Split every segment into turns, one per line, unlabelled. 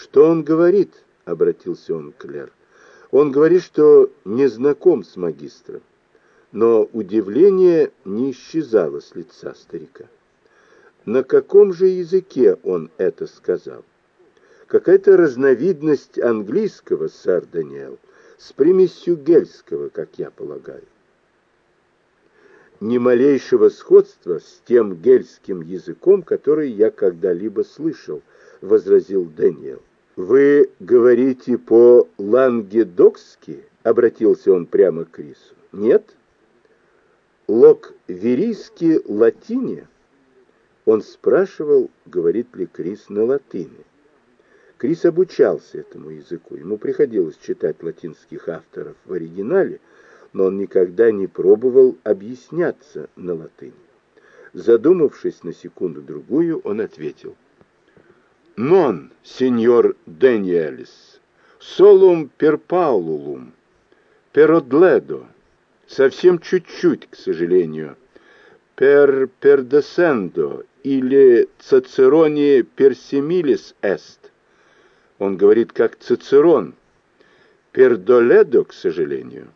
«Что он говорит?» — обратился он к Лер. «Он говорит, что не знаком с магистром». Но удивление не исчезало с лица старика. На каком же языке он это сказал? Какая-то разновидность английского, сэр Даниэл, с примесью гельского, как я полагаю. Ни малейшего сходства с тем гельским языком, который я когда-либо слышал, возразил Даниэл. Вы говорите по-лангедокски? Обратился он прямо к Крису. Нет? Локверийски латине? Он спрашивал, говорит ли Крис на латыни. Крис обучался этому языку. Ему приходилось читать латинских авторов в оригинале, но он никогда не пробовал объясняться на латыни. Задумавшись на секунду-другую, он ответил. «Нон, сеньор Дэниелис, солум перпаулум, перодледо, совсем чуть-чуть, к сожалению, пер пердесендо или цицерони персимилис эст, он говорит как Цицерон. Пердоледо, к сожалению.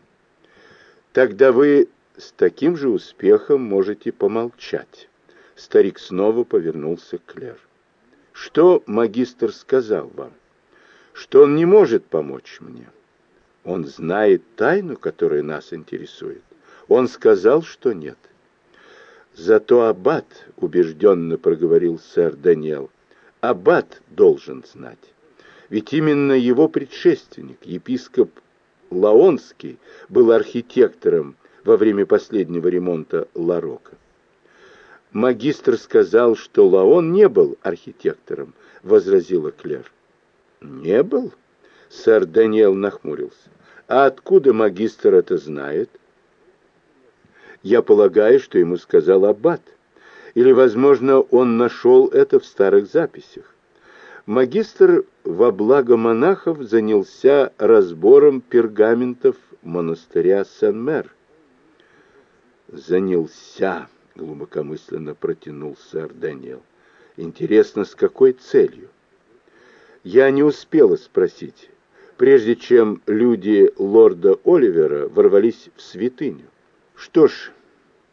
Тогда вы с таким же успехом можете помолчать. Старик снова повернулся к Клер. Что магистр сказал вам? Что он не может помочь мне. Он знает тайну, которая нас интересует. Он сказал, что нет. Зато аббат, убежденно проговорил сэр Даниэл, аббат должен знать. Ведь именно его предшественник, епископ Лаонский, был архитектором во время последнего ремонта Ларока. Магистр сказал, что Лаон не был архитектором, возразила Клер. Не был? Сэр Даниэл нахмурился. А откуда магистр это знает? Я полагаю, что ему сказал аббат. Или, возможно, он нашел это в старых записях магистр во благо монахов занялся разбором пергаментов монастыря Сен-Мер. «Занялся», — глубокомысленно протянул сэр Даниэл. «Интересно, с какой целью?» Я не успела спросить, прежде чем люди лорда Оливера ворвались в святыню. «Что ж,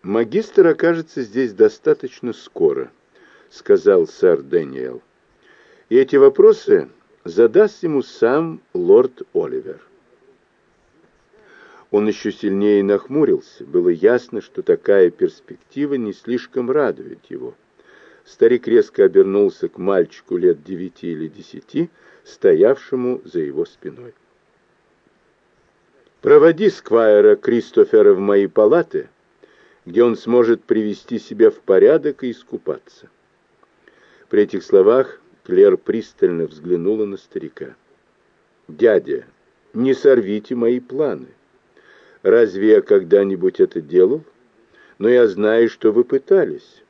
магистр окажется здесь достаточно скоро», — сказал сэр Дэниел. И эти вопросы задаст ему сам лорд Оливер. Он еще сильнее нахмурился. Было ясно, что такая перспектива не слишком радует его. Старик резко обернулся к мальчику лет девяти или десяти, стоявшему за его спиной. «Проводи Сквайра Кристофера в мои палаты, где он сможет привести себя в порядок и искупаться». При этих словах Клер пристально взглянула на старика. «Дядя, не сорвите мои планы. Разве я когда-нибудь это делал? Но я знаю, что вы пытались».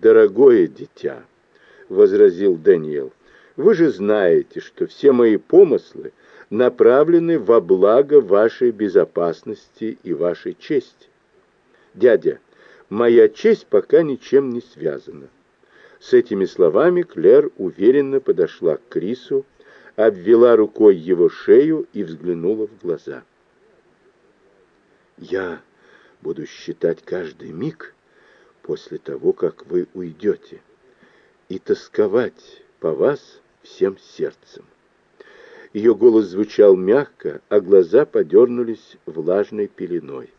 «Дорогое дитя», — возразил Даниэл, — «вы же знаете, что все мои помыслы направлены во благо вашей безопасности и вашей чести. Дядя, моя честь пока ничем не связана. С этими словами Клер уверенно подошла к Крису, обвела рукой его шею и взглянула в глаза. «Я буду считать каждый миг после того, как вы уйдете, и тосковать по вас всем сердцем». Ее голос звучал мягко, а глаза подернулись влажной пеленой.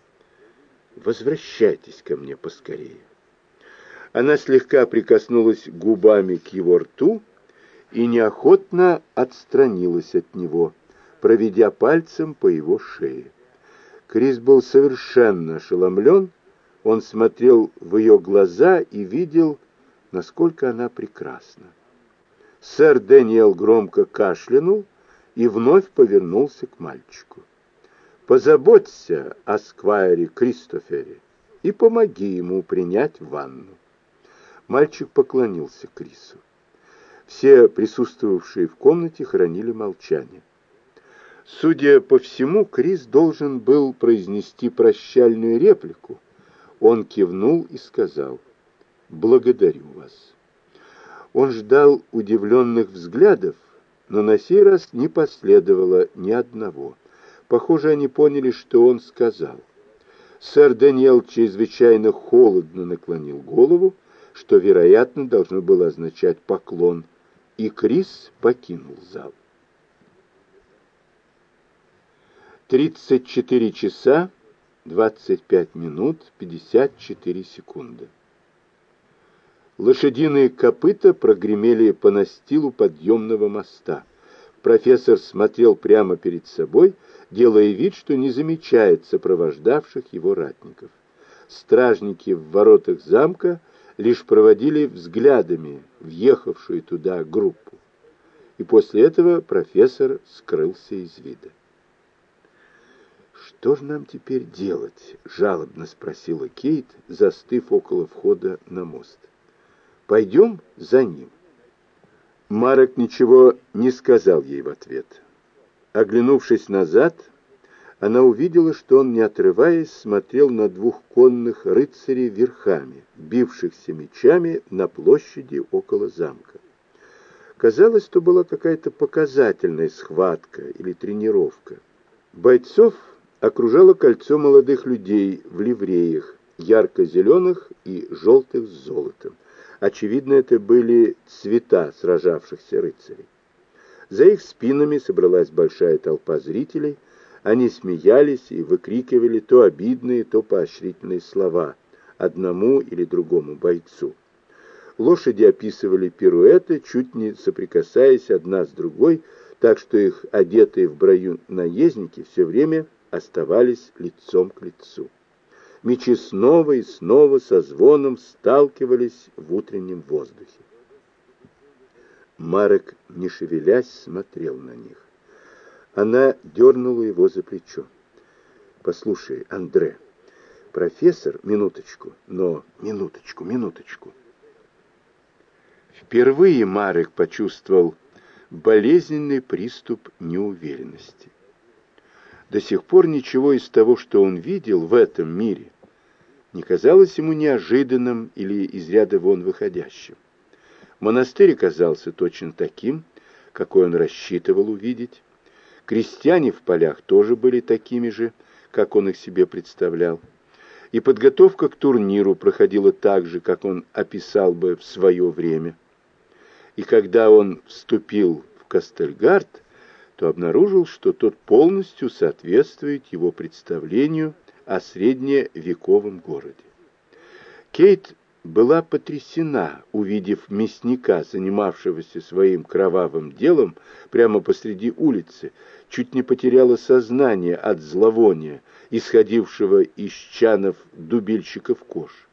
«Возвращайтесь ко мне поскорее». Она слегка прикоснулась губами к его рту и неохотно отстранилась от него, проведя пальцем по его шее. Крис был совершенно ошеломлен, он смотрел в ее глаза и видел, насколько она прекрасна. Сэр Дэниел громко кашлянул и вновь повернулся к мальчику. «Позаботься о сквайре Кристофере и помоги ему принять ванну». Мальчик поклонился Крису. Все присутствовавшие в комнате хранили молчание. Судя по всему, Крис должен был произнести прощальную реплику. Он кивнул и сказал «Благодарю вас». Он ждал удивленных взглядов, но на сей раз не последовало ни одного. Похоже, они поняли, что он сказал. Сэр Даниэл чрезвычайно холодно наклонил голову, что, вероятно, должно было означать поклон, и Крис покинул зал. 34 часа 25 минут 54 секунды. Лошадиные копыта прогремели по настилу подъемного моста. Профессор смотрел прямо перед собой, делая вид, что не замечает сопровождавших его ратников. Стражники в воротах замка лишь проводили взглядами въехавшую туда группу. И после этого профессор скрылся из вида. «Что же нам теперь делать?» — жалобно спросила Кейт, застыв около входа на мост. «Пойдем за ним». Марок ничего не сказал ей в ответ. Оглянувшись назад, она увидела, что он, не отрываясь, смотрел на двух конных рыцарей верхами, бившихся мечами на площади около замка. Казалось, что была какая-то показательная схватка или тренировка. Бойцов окружало кольцо молодых людей в ливреях, ярко-зеленых и желтых с золотом. Очевидно, это были цвета сражавшихся рыцарей. За их спинами собралась большая толпа зрителей. Они смеялись и выкрикивали то обидные, то поощрительные слова одному или другому бойцу. Лошади описывали пируэты, чуть не соприкасаясь одна с другой, так что их одетые в брою наездники все время оставались лицом к лицу. Мечи снова и снова со звоном сталкивались в утреннем воздухе. Марек, не шевелясь, смотрел на них. Она дернула его за плечо. «Послушай, Андре, профессор, минуточку, но минуточку, минуточку». Впервые Марек почувствовал болезненный приступ неуверенности. До сих пор ничего из того, что он видел в этом мире, не казалось ему неожиданным или из ряда вон выходящим. Монастырь оказался точно таким, какой он рассчитывал увидеть. Крестьяне в полях тоже были такими же, как он их себе представлял. И подготовка к турниру проходила так же, как он описал бы в свое время. И когда он вступил в Кастельгард, то обнаружил, что тот полностью соответствует его представлению о средневековом городе. Кейт была потрясена, увидев мясника, занимавшегося своим кровавым делом прямо посреди улицы, чуть не потеряла сознание от зловония, исходившего из чанов дубильщиков кож.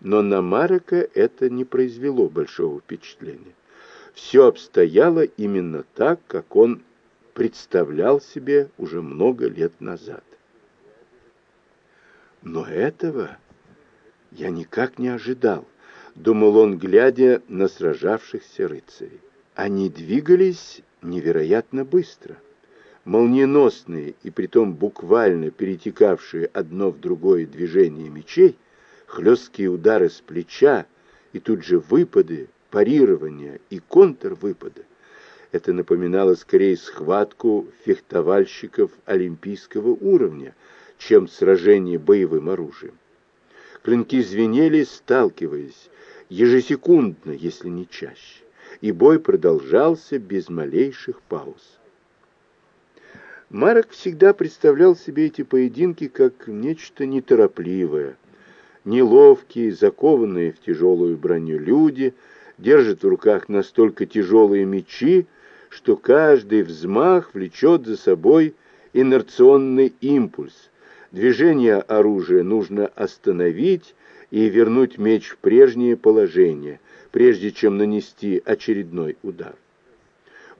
Но на Марека это не произвело большого впечатления. Все обстояло именно так, как он представлял себе уже много лет назад. Но этого я никак не ожидал, думал он, глядя на сражавшихся рыцарей. Они двигались невероятно быстро. Молниеносные и притом буквально перетекавшие одно в другое движение мечей, хлесткие удары с плеча и тут же выпады, парирования и контрвыпады это напоминало скорее схватку фехтовальщиков олимпийского уровня, чем сражение боевым оружием. Клинки звенели, сталкиваясь, ежесекундно, если не чаще, и бой продолжался без малейших пауз. Марок всегда представлял себе эти поединки как нечто неторопливое. Неловкие, закованные в тяжелую броню люди держат в руках настолько тяжелые мечи, что каждый взмах влечет за собой инерционный импульс. Движение оружия нужно остановить и вернуть меч в прежнее положение, прежде чем нанести очередной удар.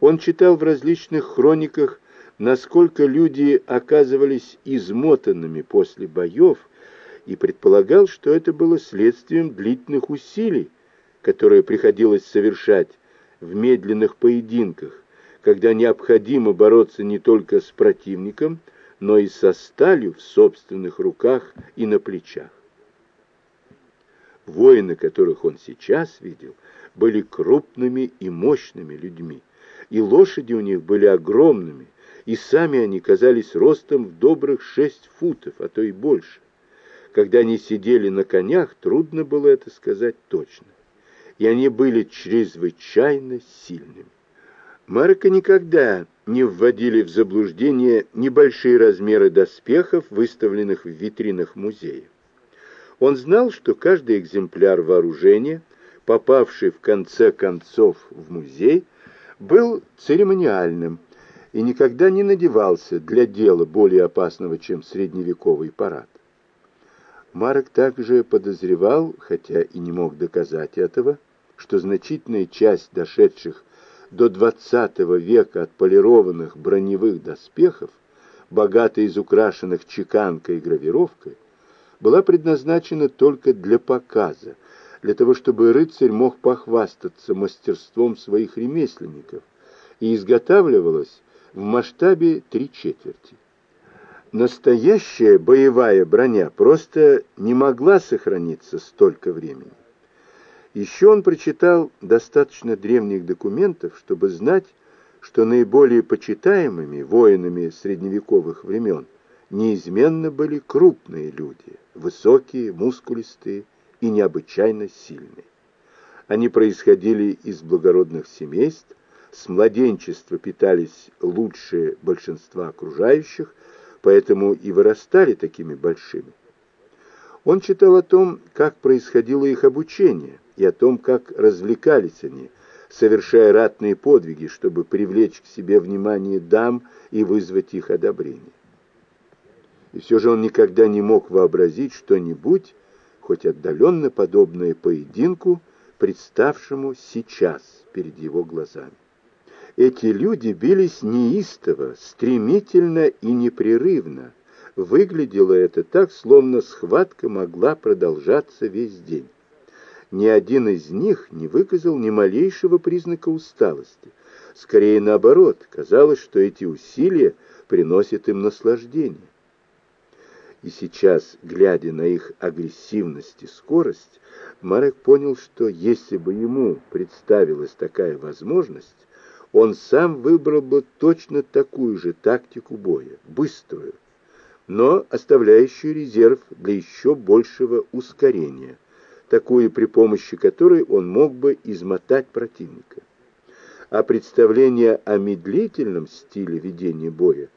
Он читал в различных хрониках, насколько люди оказывались измотанными после боев, и предполагал, что это было следствием длительных усилий, которые приходилось совершать в медленных поединках, когда необходимо бороться не только с противником, но и со сталью в собственных руках и на плечах. Воины, которых он сейчас видел, были крупными и мощными людьми. и лошади у них были огромными, и сами они казались ростом в добрых шесть футов, а то и больше. Когда они сидели на конях, трудно было это сказать точно. И они были чрезвычайно сильными. Марка никогда не вводили в заблуждение небольшие размеры доспехов, выставленных в витринах музея. Он знал, что каждый экземпляр вооружения, попавший в конце концов в музей, был церемониальным и никогда не надевался для дела более опасного, чем средневековый парад. Марок также подозревал, хотя и не мог доказать этого, что значительная часть дошедших до XX века отполированных броневых доспехов, богато изукрашенных чеканкой и гравировкой, была предназначена только для показа, для того, чтобы рыцарь мог похвастаться мастерством своих ремесленников, и изготавливалась в масштабе три четверти. Настоящая боевая броня просто не могла сохраниться столько времени. Еще он прочитал достаточно древних документов, чтобы знать, что наиболее почитаемыми воинами средневековых времен неизменно были крупные люди, высокие, мускулистые и необычайно сильные. Они происходили из благородных семейств, с младенчества питались лучше большинства окружающих, поэтому и вырастали такими большими. Он читал о том, как происходило их обучение, и о том, как развлекались они, совершая ратные подвиги, чтобы привлечь к себе внимание дам и вызвать их одобрение. И все же он никогда не мог вообразить что-нибудь, хоть отдаленно подобное поединку, представшему сейчас перед его глазами. Эти люди бились неистово, стремительно и непрерывно. Выглядело это так, словно схватка могла продолжаться весь день. Ни один из них не выказал ни малейшего признака усталости. Скорее наоборот, казалось, что эти усилия приносят им наслаждение. И сейчас, глядя на их агрессивность и скорость, Марек понял, что если бы ему представилась такая возможность, он сам выбрал бы точно такую же тактику боя, быструю, но оставляющую резерв для еще большего ускорения, такую при помощи которой он мог бы измотать противника. А представление о медлительном стиле ведения боя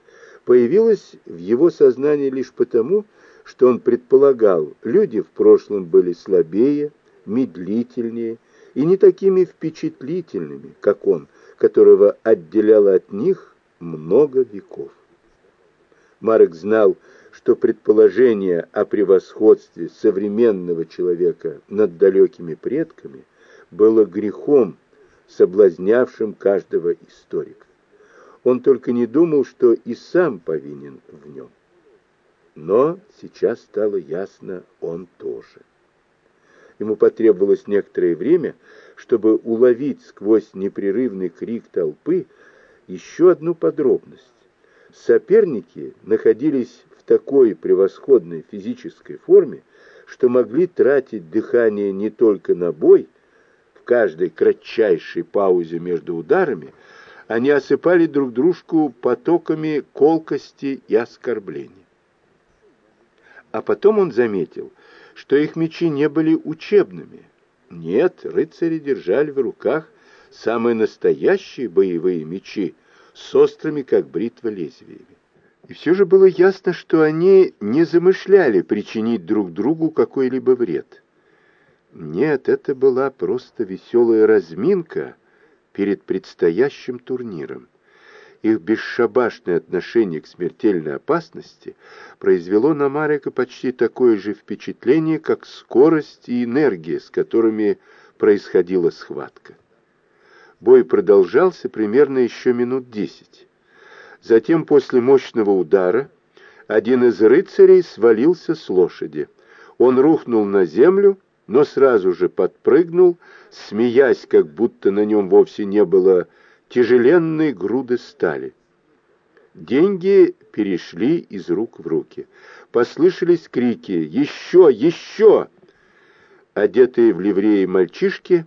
появилось в его сознании лишь потому, что он предполагал, люди в прошлом были слабее, медлительнее и не такими впечатлительными, как он, которого отделяло от них много веков. Марк знал, что предположение о превосходстве современного человека над далекими предками было грехом, соблазнявшим каждого историка. Он только не думал, что и сам повинен в нем. Но сейчас стало ясно, он тоже. Ему потребовалось некоторое время, чтобы уловить сквозь непрерывный крик толпы еще одну подробность. Соперники находились такой превосходной физической форме, что могли тратить дыхание не только на бой, в каждой кратчайшей паузе между ударами, они осыпали друг дружку потоками колкости и оскорблений. А потом он заметил, что их мечи не были учебными. Нет, рыцари держали в руках самые настоящие боевые мечи с острыми, как бритва, лезвиями. И все же было ясно, что они не замышляли причинить друг другу какой-либо вред. Нет, это была просто веселая разминка перед предстоящим турниром. Их бесшабашное отношение к смертельной опасности произвело на Марека почти такое же впечатление, как скорость и энергия, с которыми происходила схватка. Бой продолжался примерно еще минут десять. Затем, после мощного удара, один из рыцарей свалился с лошади. Он рухнул на землю, но сразу же подпрыгнул, смеясь, как будто на нем вовсе не было тяжеленной груды стали. Деньги перешли из рук в руки. Послышались крики «Еще! Еще!» Одетые в ливреи мальчишки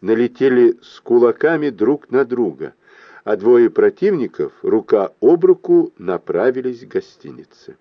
налетели с кулаками друг на друга — а двое противников рука об руку направились к гостинице.